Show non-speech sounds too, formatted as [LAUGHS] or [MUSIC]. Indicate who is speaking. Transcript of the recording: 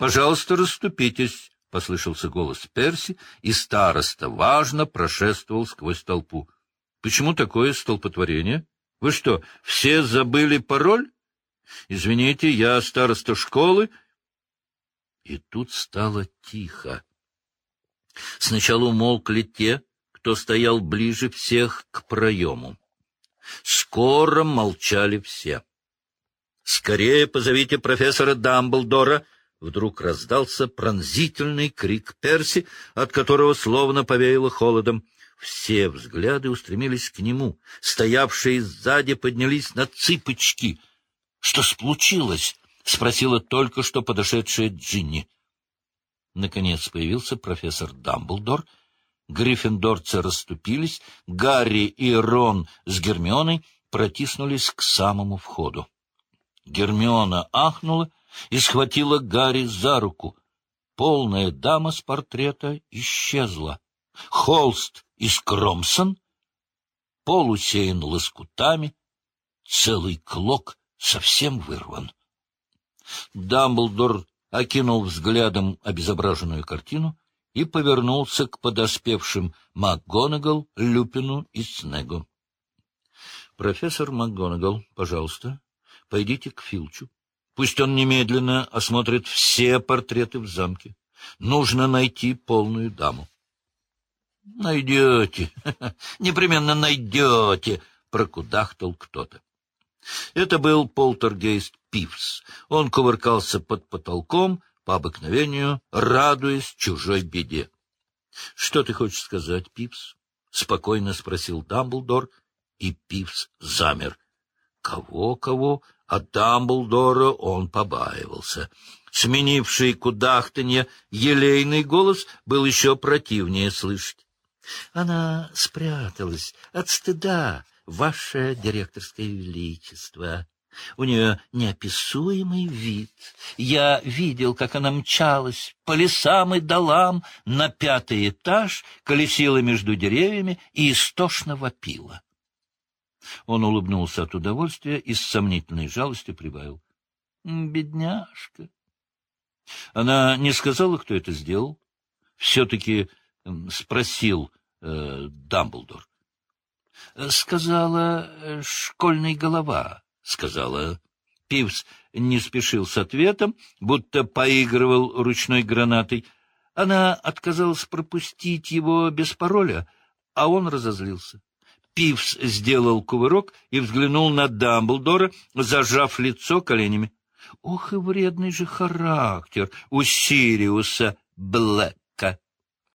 Speaker 1: Пожалуйста, расступитесь, — послышался голос Перси, и староста важно прошествовал сквозь толпу. — Почему такое столпотворение? Вы что, все забыли пароль? Извините, я староста школы. И тут стало тихо. Сначала умолкли те, кто стоял ближе всех к проему. Скоро молчали все. — Скорее позовите профессора Дамблдора! — вдруг раздался пронзительный крик Перси, от которого словно повеяло холодом. Все взгляды устремились к нему. Стоявшие сзади поднялись на цыпочки. — Что случилось? — спросила только что подошедшая Джинни. Наконец появился профессор Дамблдор. Гриффиндорцы расступились, Гарри и Рон с Гермионой протиснулись к самому входу. Гермиона ахнула и схватила Гарри за руку. Полная дама с портрета исчезла. Холст из Кромсон, пол лоскутами, целый клок совсем вырван. Дамблдор окинул взглядом обезображенную картину и повернулся к подоспевшим МакГонагал, Люпину и Снегу. — Профессор МакГонагал, пожалуйста, пойдите к Филчу. Пусть он немедленно осмотрит все портреты в замке. Нужно найти полную даму. — Найдете, [LAUGHS] непременно найдете, — прокудахтал кто-то. Это был полтергейст Пивс. Он кувыркался под потолком, по обыкновению, радуясь чужой беде. — Что ты хочешь сказать, Пивс? — спокойно спросил Дамблдор, и Пивс замер. Кого-кого, а Дамблдора он побаивался. Сменивший кудахтанье елейный голос был еще противнее слышать. Она спряталась от стыда, ваше директорское величество. У нее неописуемый вид. Я видел, как она мчалась по лесам и долам на пятый этаж, колесила между деревьями и истошно вопила. Он улыбнулся от удовольствия и с сомнительной жалостью прибавил. — Бедняжка. Она не сказала, кто это сделал? Все-таки спросил э, Дамблдор. — Сказала э, школьный голова, — сказала. Пивс не спешил с ответом, будто поигрывал ручной гранатой. Она отказалась пропустить его без пароля, а он разозлился. Пивс сделал кувырок и взглянул на Дамблдора, зажав лицо коленями. — Ох и вредный же характер у Сириуса Блэк!